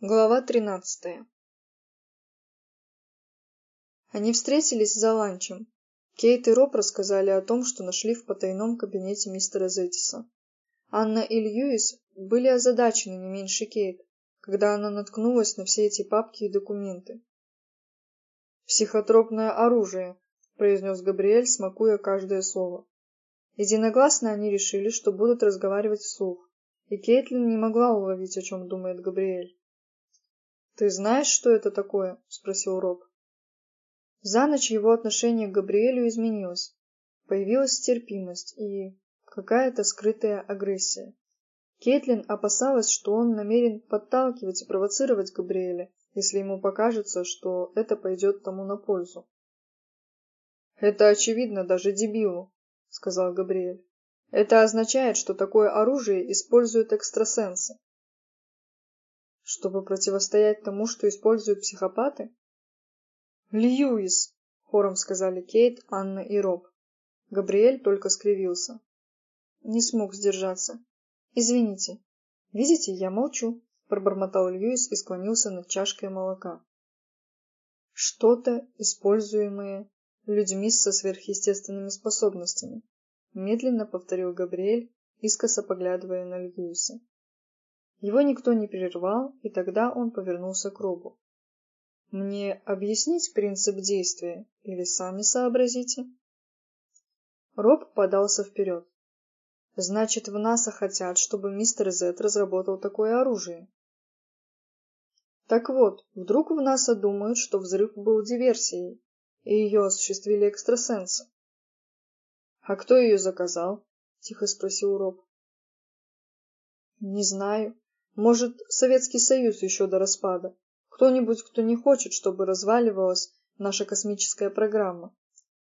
Глава тринадцатая Они встретились за ланчем. Кейт и Роб рассказали о том, что нашли в потайном кабинете мистера Зеттиса. Анна и Льюис были озадачены не меньше Кейт, когда она наткнулась на все эти папки и документы. «Психотропное оружие», — произнес Габриэль, смакуя каждое слово. Единогласно они решили, что будут разговаривать вслух, и Кейтлин не могла уловить, о чем думает Габриэль. «Ты знаешь, что это такое?» — спросил Роб. За ночь его отношение к Габриэлю изменилось. Появилась терпимость и какая-то скрытая агрессия. Кейтлин опасалась, что он намерен подталкивать и провоцировать Габриэля, если ему покажется, что это пойдет тому на пользу. «Это очевидно даже дебилу», — сказал Габриэль. «Это означает, что такое оружие используют экстрасенсы. Чтобы противостоять тому, что используют психопаты? «Льюис!» — хором сказали Кейт, Анна и Роб. Габриэль только скривился. Не смог сдержаться. «Извините. Видите, я молчу», — пробормотал Льюис и склонился над чашкой молока. «Что-то, используемое людьми со сверхъестественными способностями», — медленно повторил Габриэль, искоса поглядывая на Льюиса. Его никто не прервал, и тогда он повернулся к Робу. «Мне объяснить принцип действия или сами сообразите?» Роб подался вперед. «Значит, в НАСА хотят, чтобы мистер Зет разработал такое оружие?» Так вот, вдруг в НАСА думают, что взрыв был диверсией, и ее осуществили экстрасенсы. «А кто ее заказал?» — тихо спросил Роб. «Не знаю. Может, Советский Союз еще до распада. Кто-нибудь, кто не хочет, чтобы разваливалась наша космическая программа.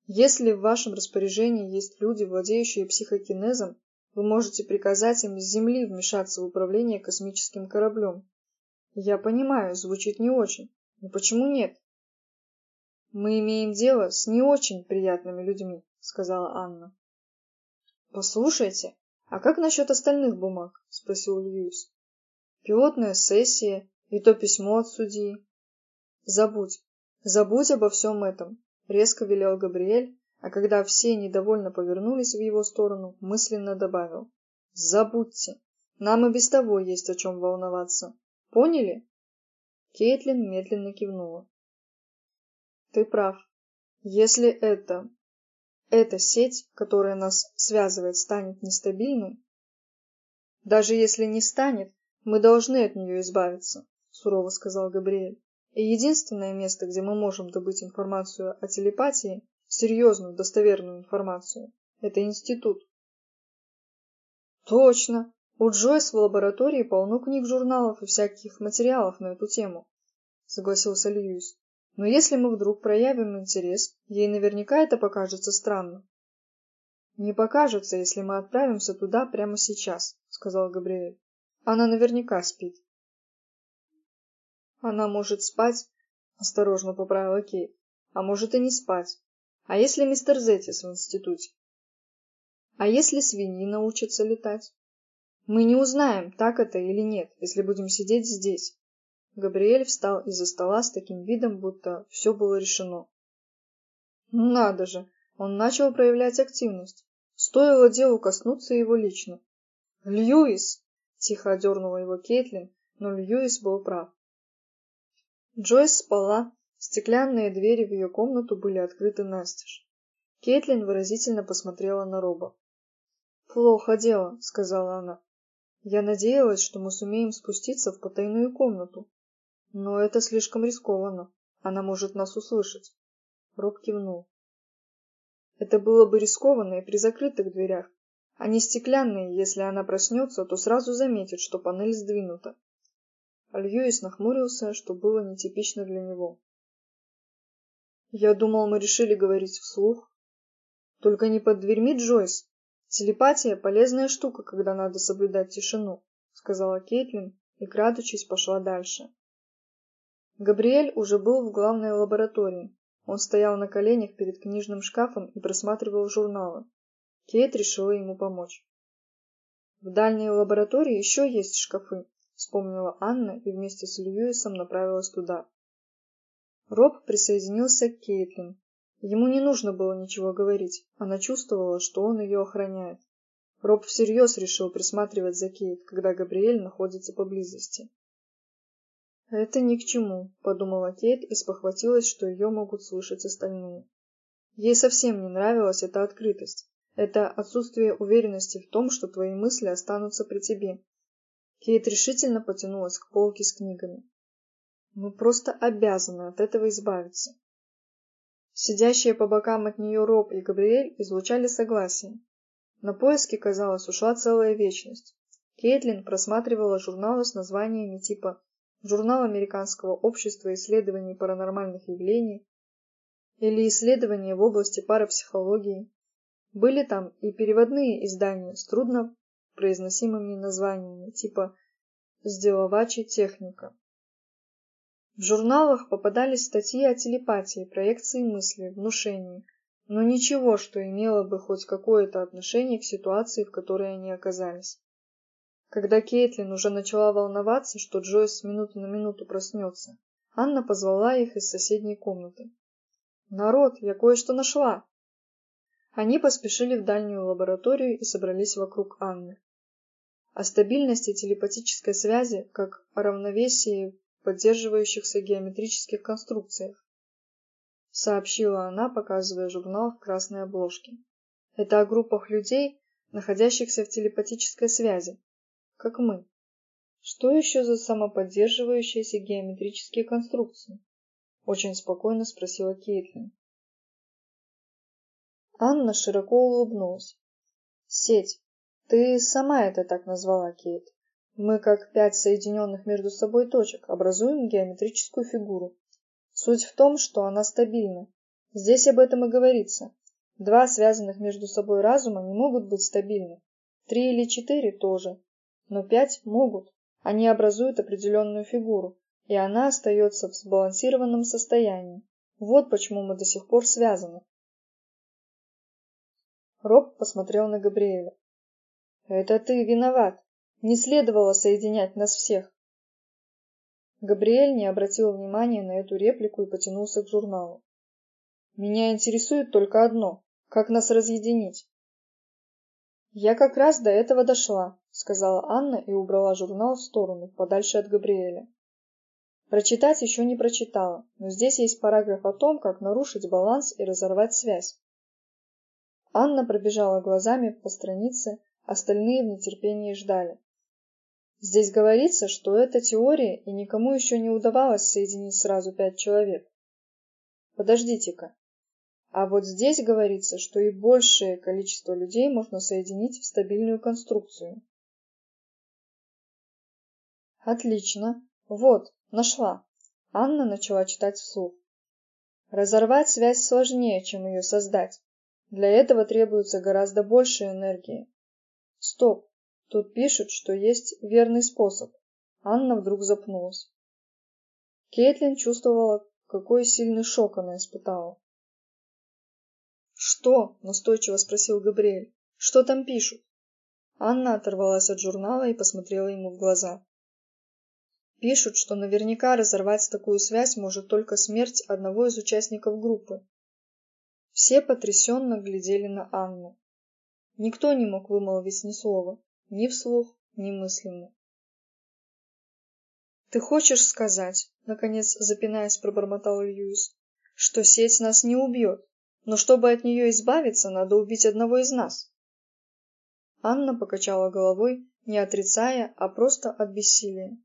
Если в вашем распоряжении есть люди, владеющие психокинезом, вы можете приказать им с Земли вмешаться в управление космическим кораблем. Я понимаю, звучит не очень, но почему нет? Мы имеем дело с не очень приятными людьми, сказала Анна. Послушайте, а как насчет остальных бумаг? спросил Льюис пилотная сессия и то письмо от судьи. Забудь, забудь обо всем этом, резко велел Габриэль, а когда все недовольно повернулись в его сторону, мысленно добавил. Забудьте, нам и без того есть о чем волноваться. Поняли? Кейтлин медленно кивнула. Ты прав. Если это... Эта сеть, которая нас связывает, станет нестабильной, даже если не станет, мы должны от нее избавиться, сурово сказал Габриэль. И единственное место, где мы можем добыть информацию о телепатии, серьезную, достоверную информацию, это институт. Точно. У Джойс в лаборатории полно книг, журналов и всяких материалов на эту тему, согласился Льюис. Но если мы вдруг проявим интерес, ей наверняка это покажется странным. Не покажется, если мы отправимся туда прямо сейчас, сказал Габриэль. Она наверняка спит. Она может спать, осторожно поправила Кейт. А может и не спать. А если мистер Зетис в институте? А если свиньи научатся летать? Мы не узнаем, так это или нет, если будем сидеть здесь. Габриэль встал из-за стола с таким видом, будто все было решено. Надо же, он начал проявлять активность. Стоило делу коснуться его лично. Льюис! Тихо одернула его Кейтлин, но Льюис был прав. Джойс спала, стеклянные двери в ее комнату были открыты настежь. Кейтлин выразительно посмотрела на Роба. «Плохо дело», — сказала она. «Я надеялась, что мы сумеем спуститься в потайную комнату. Но это слишком рискованно. Она может нас услышать». Роб кивнул. «Это было бы рискованно и при закрытых дверях, они стеклянные, если она проснется, то сразу заметит, что панель сдвинута. Льюис нахмурился, что было нетипично для него. «Я думал, мы решили говорить вслух. Только не под дверьми, Джойс. Телепатия — полезная штука, когда надо соблюдать тишину», — сказала Кейтлин и, крадучись, пошла дальше. Габриэль уже был в главной лаборатории. Он стоял на коленях перед книжным шкафом и просматривал журналы. Кейт решила ему помочь. В дальней лаборатории еще есть шкафы, вспомнила Анна и вместе с Льюисом направилась туда. Роб присоединился к Кейтлин. Ему не нужно было ничего говорить, она чувствовала, что он ее охраняет. Роб всерьез решил присматривать за Кейт, когда Габриэль находится поблизости. «Это ни к чему», — подумала Кейт и спохватилась, что ее могут слышать остальные. Ей совсем не нравилась эта открытость, это отсутствие уверенности в том, что твои мысли останутся при тебе. Кейт решительно потянулась к полке с книгами. Мы просто обязаны от этого избавиться. Сидящие по бокам от нее Роб и Габриэль излучали согласие. На поиски, казалось, ушла целая вечность. Кейтлин просматривала журналы с названиями типа «Журнал Американского общества исследований паранормальных явлений» или «Исследования в области парапсихологии». Были там и переводные издания с трудно произносимыми названиями типа «Сделавачи техника». В журналах попадались статьи о телепатии, проекции мысли, внушении, но ничего, что имело бы хоть какое-то отношение к ситуации, в которой они оказались. Когда Кейтлин уже начала волноваться, что Джойс с минуты на минуту проснется, Анна позвала их из соседней комнаты. «Народ, я кое-что нашла!» Они поспешили в дальнюю лабораторию и собрались вокруг Анны. О стабильности телепатической связи, как о равновесии поддерживающихся геометрических конструкциях, сообщила она, показывая журнал в красной обложке. Это о группах людей, находящихся в телепатической связи, как мы. Что еще за самоподдерживающиеся геометрические конструкции? Очень спокойно спросила Кейтлин. Анна широко улыбнулась. Сеть. Ты сама это так назвала, Кейт. Мы, как пять соединенных между собой точек, образуем геометрическую фигуру. Суть в том, что она стабильна. Здесь об этом и говорится. Два связанных между собой разума не могут быть стабильны. Три или четыре тоже. Но пять могут. Они образуют определенную фигуру, и она остается в сбалансированном состоянии. Вот почему мы до сих пор связаны. Роб посмотрел на Габриэля. «Это ты виноват. Не следовало соединять нас всех. Габриэль не обратил внимания на эту реплику и потянулся к журналу. Меня интересует только одно — как нас разъединить? Я как раз до этого дошла, сказала Анна и убрала журнал в сторону, подальше от Габриэля. Прочитать еще не прочитала, но здесь есть параграф о том, как нарушить баланс и разорвать связь. Анна пробежала глазами по странице, остальные в нетерпении ждали. Здесь говорится, что это теория, и никому еще не удавалось соединить сразу пять человек. Подождите-ка. А вот здесь говорится, что и большее количество людей можно соединить в стабильную конструкцию. Отлично. Вот, нашла. Анна начала читать вслух. Разорвать связь сложнее, чем ее создать. Для этого требуется гораздо больше энергии. Стоп. Тут пишут, что есть верный способ. Анна вдруг запнулась. Кейтлин чувствовала, какой сильный шок она испытала. «Что?» – настойчиво спросил Габриэль. «Что там пишут?» Анна оторвалась от журнала и посмотрела ему в глаза. Пишут, что наверняка разорвать такую связь может только смерть одного из участников группы. Все потрясенно глядели на Анну. Никто не мог вымолвить ни слова ни вслух, ни мысленно. «Ты хочешь сказать, — наконец запинаясь, пробормотал Льюис, — что сеть нас не убьет, но чтобы от нее избавиться, надо убить одного из нас?» Анна покачала головой, не отрицая, а просто от бессилия.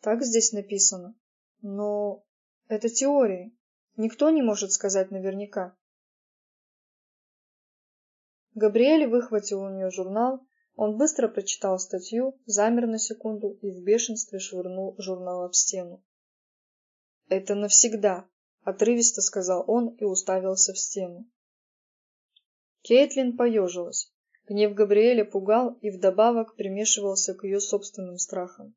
Так здесь написано. Но это теория. Никто не может сказать наверняка. Габриэль выхватил у нее журнал он быстро прочитал статью, замер на секунду и в бешенстве швырнул журнал об стену. «Это навсегда», — отрывисто сказал он и уставился в стену. Кейтлин поежилась. Гнев Габриэля пугал и вдобавок примешивался к ее собственным страхам.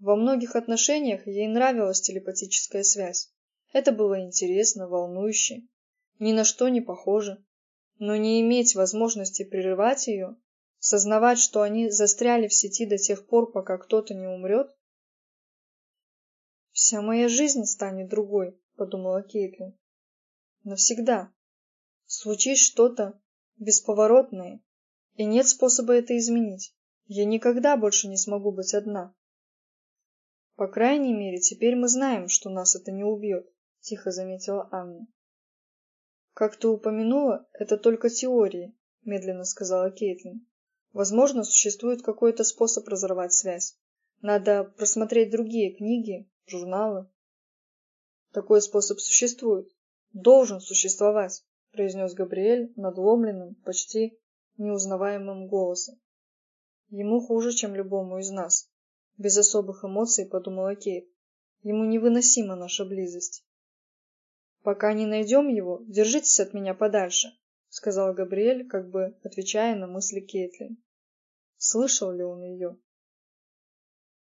Во многих отношениях ей нравилась телепатическая связь. Это было интересно, волнующе, ни на что не похоже. Но не иметь возможности прерывать ее Сознавать, что они застряли в сети до тех пор, пока кто-то не умрет? «Вся моя жизнь станет другой», — подумала Кейтлин. «Навсегда. Случись что-то бесповоротное, и нет способа это изменить. Я никогда больше не смогу быть одна». «По крайней мере, теперь мы знаем, что нас это не убьет», — тихо заметила Анна. «Как ты упомянула, это только теории», — медленно сказала Кейтлин. «Возможно, существует какой-то способ разорвать связь. Надо просмотреть другие книги, журналы». «Такой способ существует. Должен существовать», — произнес Габриэль надломленным, почти неузнаваемым голосом. «Ему хуже, чем любому из нас», — без особых эмоций подумала Кейт. «Ему невыносима наша близость». «Пока не найдем его, держитесь от меня подальше», — сказал Габриэль, как бы отвечая на мысли Кейтлин. Слышал ли он ее?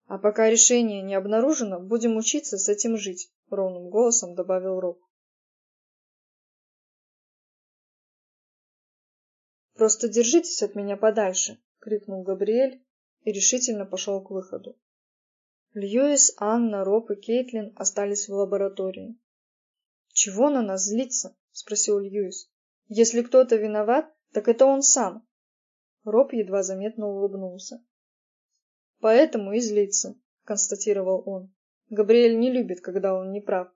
«А пока решение не обнаружено, будем учиться с этим жить», — ровным голосом добавил Роб. «Просто держитесь от меня подальше», — крикнул Габриэль и решительно пошел к выходу. Льюис, Анна, Роб и Кейтлин остались в лаборатории. «Чего на нас злиться?» — спросил Льюис. «Если кто-то виноват, так это он сам». Роб едва заметно улыбнулся. «Поэтому и злится», — констатировал он. «Габриэль не любит, когда он не прав».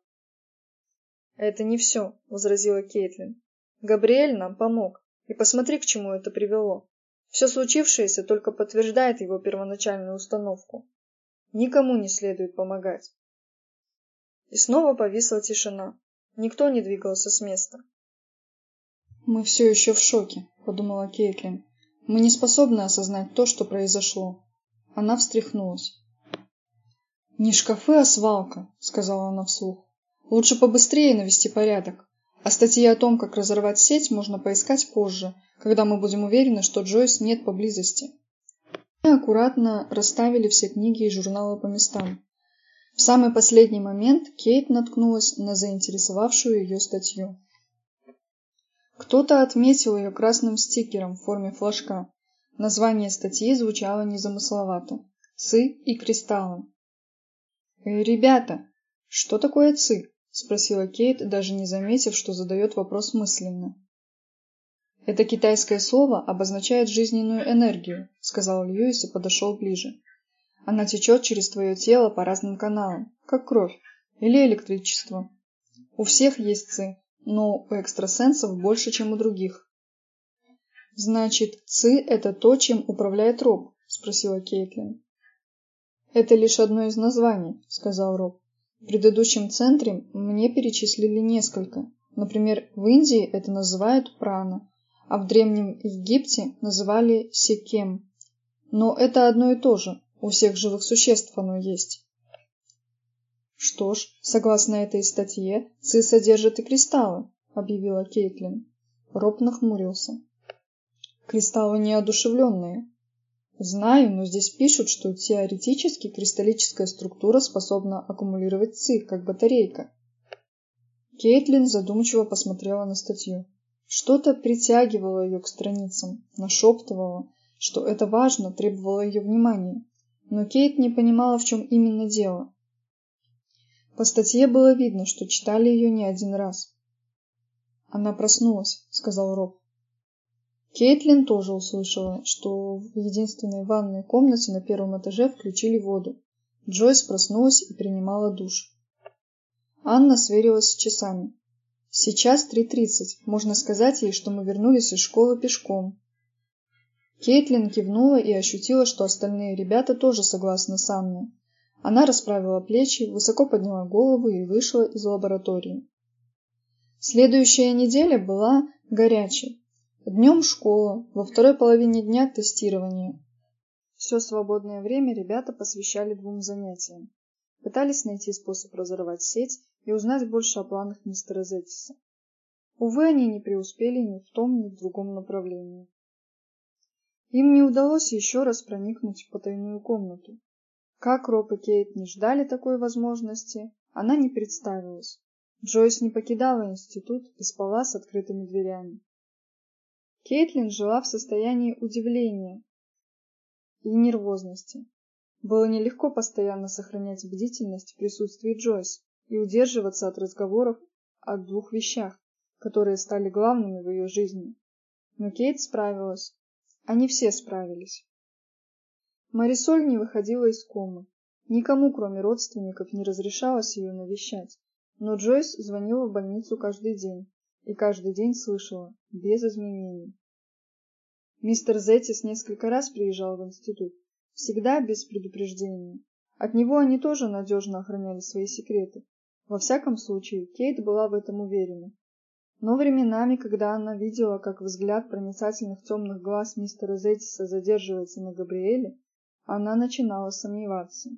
«Это не все», — возразила Кейтлин. «Габриэль нам помог, и посмотри, к чему это привело. Все случившееся только подтверждает его первоначальную установку. Никому не следует помогать». И снова повисла тишина. Никто не двигался с места. «Мы все еще в шоке», — подумала Кейтлин. «Мы не способны осознать то, что произошло». Она встряхнулась. «Не шкафы, а свалка», — сказала она вслух. «Лучше побыстрее навести порядок. А статьи о том, как разорвать сеть, можно поискать позже, когда мы будем уверены, что Джойс нет поблизости». Мы аккуратно расставили все книги и журналы по местам. В самый последний момент Кейт наткнулась на заинтересовавшую ее статью. Кто-то отметил ее красным стикером в форме флажка. Название статьи звучало незамысловато. «Ци и кристаллы». «Э, «Ребята, что такое ци?» – спросила Кейт, даже не заметив, что задает вопрос мысленно. «Это китайское слово обозначает жизненную энергию», – сказал Льюис и подошел ближе. Она течет через твое тело по разным каналам, как кровь или электричество. У всех есть ци, но у экстрасенсов больше, чем у других. Значит, ци – это то, чем управляет Роб? спросила Кейтлин. Это лишь одно из названий, сказал Роб. В предыдущем центре мне перечислили несколько. Например, в Индии это называют прана, а в Древнем Египте называли секем. Но это одно и то же. У всех живых существ оно есть. Что ж, согласно этой статье, ЦИ содержит и кристаллы, объявила Кейтлин. Роб нахмурился. Кристаллы неодушевленные. Знаю, но здесь пишут, что теоретически кристаллическая структура способна аккумулировать ЦИ, как батарейка. Кейтлин задумчиво посмотрела на статью. Что-то притягивало ее к страницам, нашептывало, что это важно, требовало ее внимания но Кейт не понимала, в чем именно дело. По статье было видно, что читали ее не один раз. «Она проснулась», — сказал Роб. Кейтлин тоже услышала, что в единственной ванной комнате на первом этаже включили воду. Джойс проснулась и принимала душ. Анна сверилась с часами. Сейчас 3.30. Можно сказать ей, что мы вернулись из школы пешком. Кейтлин кивнула и ощутила, что остальные ребята тоже согласны с Анной. Она расправила плечи, высоко подняла голову и вышла из лаборатории. Следующая неделя была горячей. Днем школа, во второй половине дня тестирование. Все свободное время ребята посвящали двум занятиям. Пытались найти способ разорвать сеть и узнать больше о планах мистера Зеттиса. Увы, они не преуспели ни в том, ни в другом направлении. Им не удалось еще раз проникнуть в потайную комнату. Как Роб и Кейт не ждали такой возможности, она не представилась. Джойс не покидала институт и спала с открытыми дверями. Кейтлин жила в состоянии удивления и нервозности. Было нелегко постоянно сохранять бдительность в присутствии Джойс и удерживаться от разговоров о двух вещах, которые стали главными в ее жизни. Но Кейт справилась. Они все справились. Марисоль не выходила из комы. Никому, кроме родственников, не разрешалось ее навещать. Но Джойс звонила в больницу каждый день и каждый день слышала, без изменений. Мистер Зетис несколько раз приезжал в институт, всегда без предупреждения. От него они тоже надежно охраняли свои секреты. Во всяком случае, Кейт была в этом уверена. Но временами, когда она видела, как взгляд проницательных темных глаз мистера Зетиса задерживается на Габриэле, она начинала сомневаться.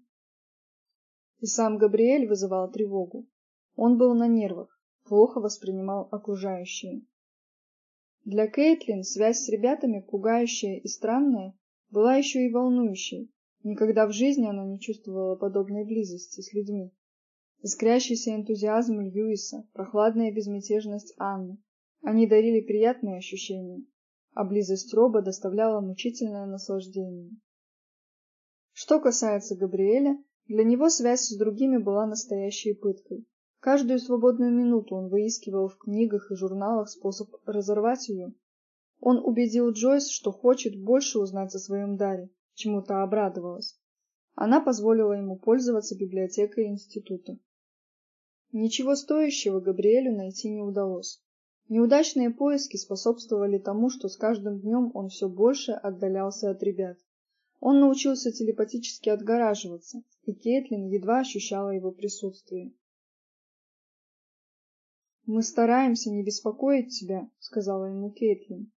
И сам Габриэль вызывал тревогу. Он был на нервах, плохо воспринимал окружающее. Для Кейтлин связь с ребятами, пугающая и странная, была еще и волнующей. Никогда в жизни она не чувствовала подобной близости с людьми. Искрящийся энтузиазм Льюиса, прохладная безмятежность Анны. Они дарили приятные ощущения, а близость Роба доставляла мучительное наслаждение. Что касается Габриэля, для него связь с другими была настоящей пыткой. Каждую свободную минуту он выискивал в книгах и журналах способ разорвать ее. Он убедил Джойс, что хочет больше узнать о своем даре, чему та обрадовалась. Она позволила ему пользоваться библиотекой института. Ничего стоящего Габриэлю найти не удалось. Неудачные поиски способствовали тому, что с каждым днем он все больше отдалялся от ребят. Он научился телепатически отгораживаться, и Кейтлин едва ощущала его присутствие. «Мы стараемся не беспокоить тебя», — сказала ему Кейтлин.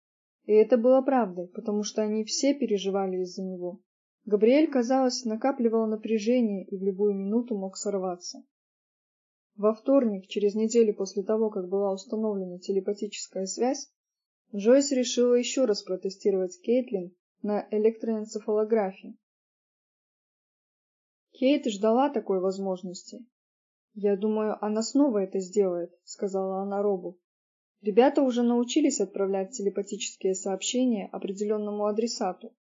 И это было правдой, потому что они все переживали из-за него. Габриэль, казалось, накапливал напряжение и в любую минуту мог сорваться. Во вторник, через неделю после того, как была установлена телепатическая связь, Джойс решила еще раз протестировать Кейтлин на электроэнцефалографии. Кейт ждала такой возможности. «Я думаю, она снова это сделает», — сказала она Робу. «Ребята уже научились отправлять телепатические сообщения определенному адресату».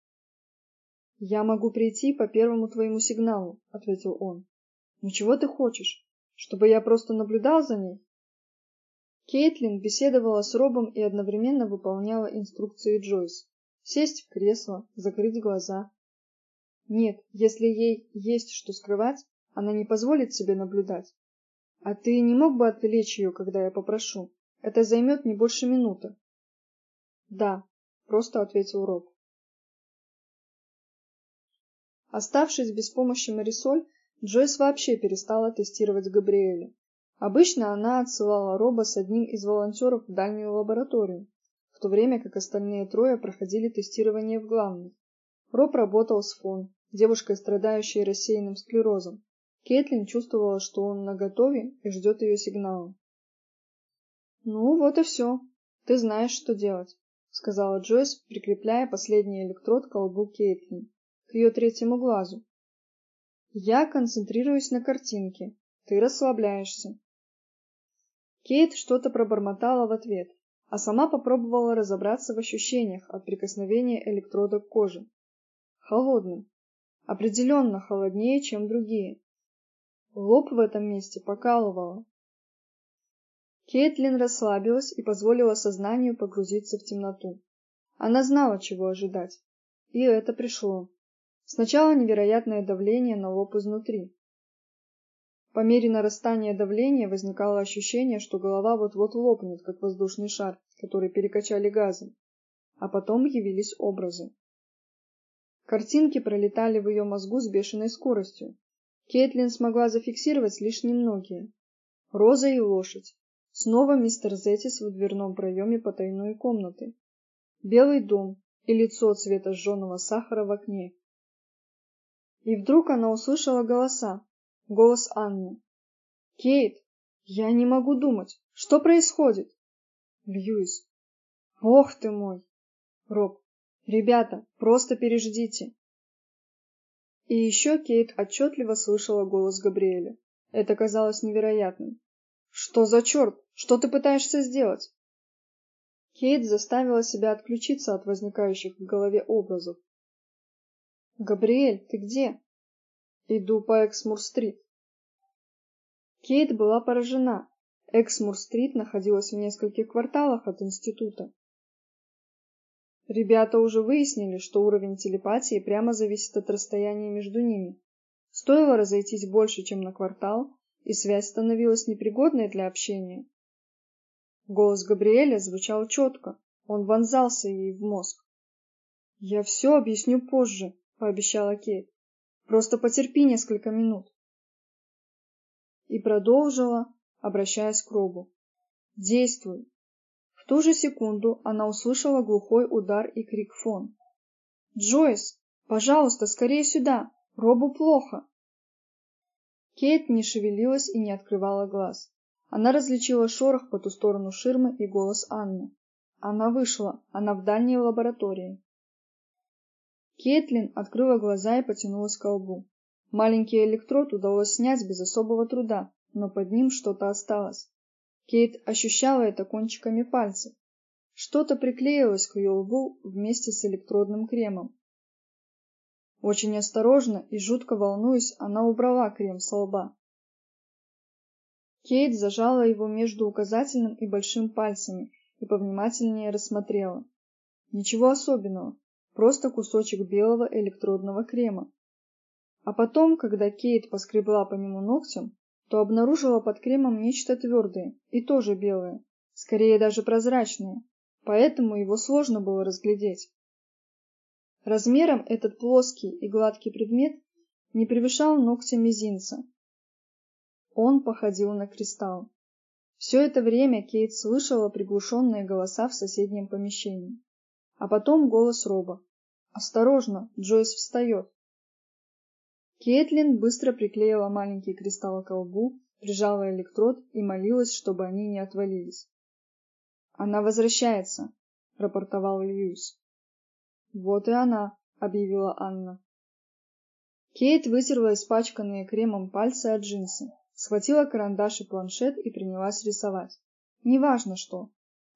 «Я могу прийти по первому твоему сигналу», — ответил он. «Ну чего ты хочешь? Чтобы я просто наблюдал за ней? Кейтлин беседовала с Робом и одновременно выполняла инструкции Джойс. Сесть в кресло, закрыть глаза. Нет, если ей есть что скрывать, она не позволит себе наблюдать. А ты не мог бы отвлечь ее, когда я попрошу? Это займет не больше минуты. Да, просто ответил Роб. Оставшись без помощи Марисоль, Джойс вообще перестала тестировать Габриэля. Обычно она отсылала Роба с одним из волонтеров в дальнюю лабораторию, в то время как остальные трое проходили тестирование в главной. Роб работал с Фон, девушкой, страдающей рассеянным склерозом. Кейтлин чувствовала, что он наготове и ждет ее сигнала. «Ну, вот и все. Ты знаешь, что делать», — сказала Джойс, прикрепляя последний электрод к колбу Кейтлин, к ее третьему глазу, я концентрируюсь на картинке. Ты расслабляешься. Кейт что-то пробормотала в ответ, а сама попробовала разобраться в ощущениях от прикосновения электрода к коже. Холодным. Определенно холоднее, чем другие. Лоб в этом месте покалывало. Кейтлин расслабилась и позволила сознанию погрузиться в темноту. Она знала, чего ожидать. И это пришло. Сначала невероятное давление на лоб изнутри. По мере нарастания давления возникало ощущение, что голова вот-вот лопнет, как воздушный шар, который перекачали газом. А потом явились образы. Картинки пролетали в ее мозгу с бешеной скоростью. Кейтлин смогла зафиксировать лишь немногие. Роза и лошадь. Снова мистер Зетис в дверном проеме потайной комнаты. Белый дом и лицо цвета сжженного сахара в окне. И вдруг она услышала голоса. Голос Анны. «Кейт, я не могу думать. Что происходит?» Льюис. «Ох ты мой!» Роб. «Ребята, просто переждите!» И еще Кейт отчетливо слышала голос Габриэля. Это казалось невероятным. «Что за черт? Что ты пытаешься сделать?» Кейт заставила себя отключиться от возникающих в голове образов. «Габриэль, ты где?» «Иду по Эксмур-стрит». Кейт была поражена. Эксмур-стрит находилась в нескольких кварталах от института. Ребята уже выяснили, что уровень телепатии прямо зависит от расстояния между ними. Стоило разойтись больше, чем на квартал, и связь становилась непригодной для общения. Голос Габриэля звучал четко, он вонзался ей в мозг. «Я все объясню позже», — пообещала Кейт. «Просто потерпи несколько минут». И продолжила, обращаясь к Робу. «Действуй, ту же секунду она услышала глухой удар и крик Фон. «Джойс, пожалуйста, скорее сюда! Робу плохо!» Кейт не шевелилась и не открывала глаз. Она различила шорох по ту сторону ширмы и голос Анны. Она вышла, она в дальней лаборатории. Кейтлин открыла глаза и потянулась к лбу. Маленький электрод удалось снять без особого труда, но под ним что-то осталось. Кейт ощущала это кончиками пальцев. Что-то приклеилось к ее лбу вместе с электродным кремом. Очень осторожно и жутко волнуясь, она убрала крем с лба. Кейт зажала его между указательным и большим пальцами и повнимательнее рассмотрела. Ничего особенного, просто кусочек белого электродного крема. А потом, когда Кейт поскребла по нему ногтем, то обнаружила под кремом нечто твердое и тоже белое, скорее даже прозрачное, поэтому его сложно было разглядеть. Размером этот плоский и гладкий предмет не превышал ногтя мизинца. Он походил на кристалл. Все это время Кейт слышала приглушенные голоса в соседнем помещении. А потом голос Роба. «Осторожно, Джойс встает!» Кейтлин быстро приклеила маленький кристалл к лбу, прижала электрод и молилась, чтобы они не отвалились. «Она возвращается», — рапортовал Льюис. «Вот и она», — объявила Анна. Кейт вытерла испачканные кремом пальцы от джинсы, схватила карандаш и планшет и принялась рисовать. Неважно что.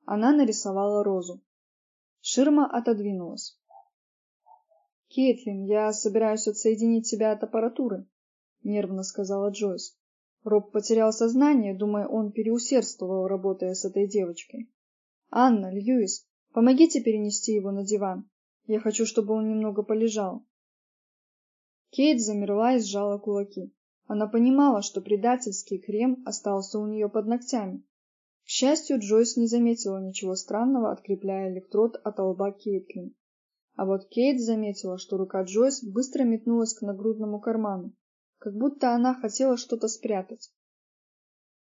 Она нарисовала розу. Ширма отодвинулась. «Кейтлин, я собираюсь отсоединить тебя от аппаратуры», — нервно сказала Джойс. Роб потерял сознание, думая, он переусердствовал, работая с этой девочкой. «Анна, Льюис, помогите перенести его на диван. Я хочу, чтобы он немного полежал». Кейт замерла и сжала кулаки. Она понимала, что предательский крем остался у нее под ногтями. К счастью, Джойс не заметила ничего странного, открепляя электрод от лба Кейтлин. А вот Кейт заметила, что рука Джойс быстро метнулась к нагрудному карману, как будто она хотела что-то спрятать.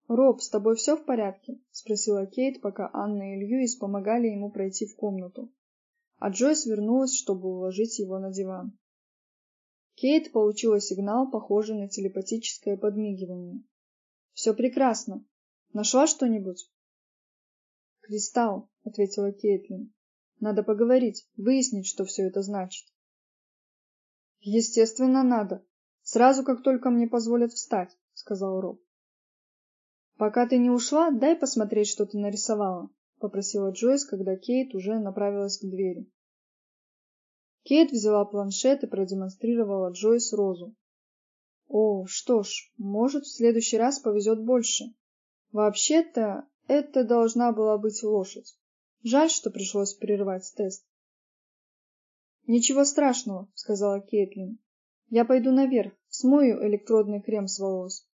«Роб, с тобой все в порядке?» — спросила Кейт, пока Анна и Льюис помогали ему пройти в комнату. А Джойс вернулась, чтобы уложить его на диван. Кейт получила сигнал, похожий на телепатическое подмигивание. «Все прекрасно. Нашла что-нибудь?» «Кристалл», — ответила Кейтлин. Надо поговорить, выяснить, что все это значит. Естественно, надо. Сразу, как только мне позволят встать, сказал Роб. Пока ты не ушла, дай посмотреть, что ты нарисовала, попросила Джойс, когда Кейт уже направилась к двери. Кейт взяла планшет и продемонстрировала Джойс розу. О, что ж, может, в следующий раз повезет больше. Вообще-то, это должна была быть лошадь. Жаль, что пришлось прервать тест. Ничего страшного, сказала Кейтлин. Я пойду наверх, смою электродный крем с волос.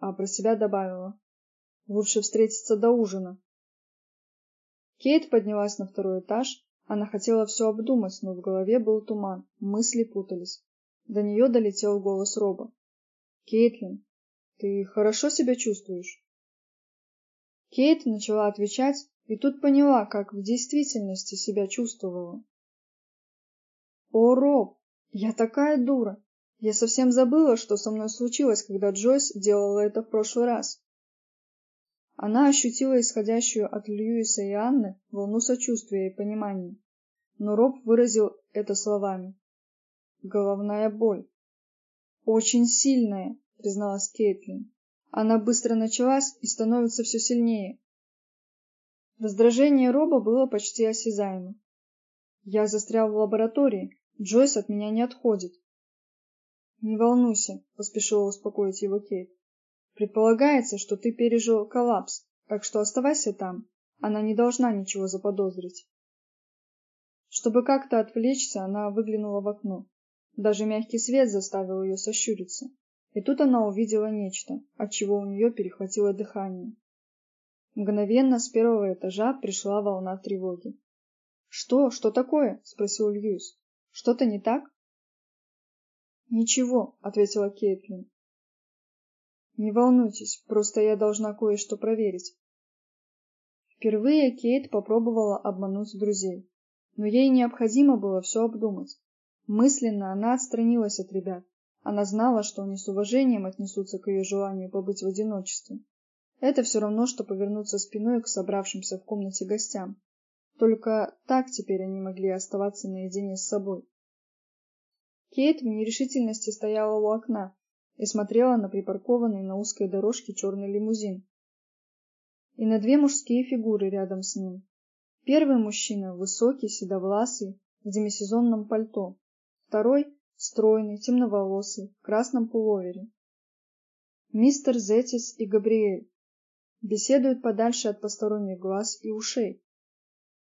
А про себя добавила: лучше встретиться до ужина. Кейт поднялась на второй этаж. Она хотела все обдумать, но в голове был туман, мысли путались. До нее долетел голос Роба. Кейтлин, ты хорошо себя чувствуешь? Кейт начала отвечать, и тут поняла, как в действительности себя чувствовала. О, Роб, я такая дура. Я совсем забыла, что со мной случилось, когда Джойс делала это в прошлый раз. Она ощутила исходящую от Льюиса и Анны волну сочувствия и понимания. Но Роб выразил это словами. Головная боль. Очень сильная, призналась Кейтлин. Она быстро началась и становится все сильнее. Раздражение Роба было почти осязаемо. Я застрял в лаборатории. Джойс от меня не отходит. Не волнуйся, поспешила успокоить его Кейт. Предполагается, что ты пережил коллапс, так что оставайся там. Она не должна ничего заподозрить. Чтобы как-то отвлечься, она выглянула в окно. Даже мягкий свет заставил ее сощуриться. И тут она увидела нечто, от чего у нее перехватило дыхание. Мгновенно с первого этажа пришла волна тревоги. «Что? Что такое?» — спросил Льюис. «Что-то не так?» «Ничего», — ответила Кейтлин. «Не волнуйтесь, просто я должна кое-что проверить». Впервые Кейт попробовала обмануть друзей, но ей необходимо было все обдумать. Мысленно она отстранилась от ребят. Она знала, что они с уважением отнесутся к ее желанию побыть в одиночестве. Это все равно, что повернуться спиной к собравшимся в комнате гостям. Только так теперь они могли оставаться наедине с собой. Кейт в нерешительности стояла у окна и смотрела на припаркованный на узкой дорожке черный лимузин. И на две мужские фигуры рядом с ним. Первый мужчина высокий, седовласый, в демисезонном пальто. Второй стройный, темноволосый, в красном пуловере. Мистер Зетис и Габриэль беседуют подальше от посторонних глаз и ушей.